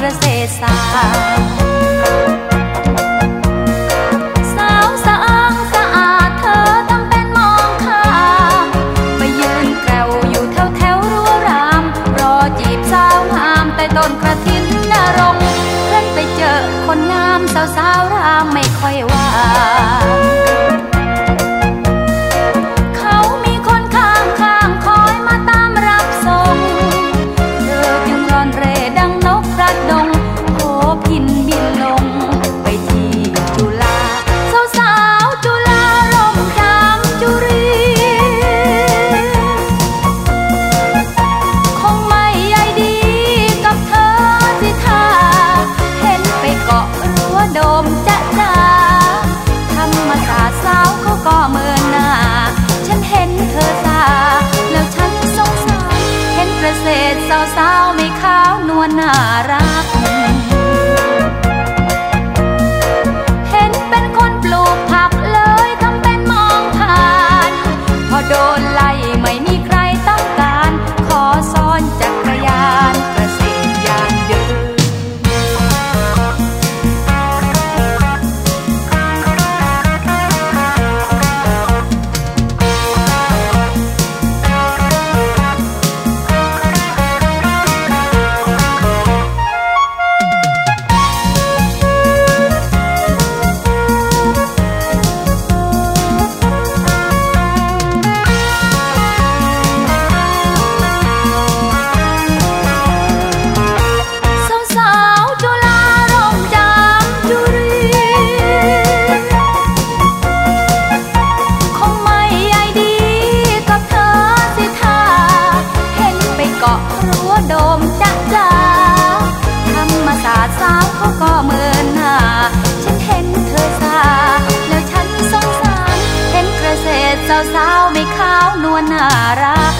เกษตรศาสตร์สาวสะอางสะอาดเธอทำเป็นมองข้ามไปยืนแกวอยู่แถวแถวรั้วราม รอจีบสาวงามแต่ต้นกระถินนรงเพื่อนไปเจอคนงามสาวสาวรามไม่ค่อยว่า เกาะรั้วโดมจ้าจ้าธรรมศาสตร์สาวเขาก็เมินหน้า ฉันเห็นเธอสา แล้วฉันสงสาร เห็นเกษตรสาวๆไม่ขาวนวลน่ารัก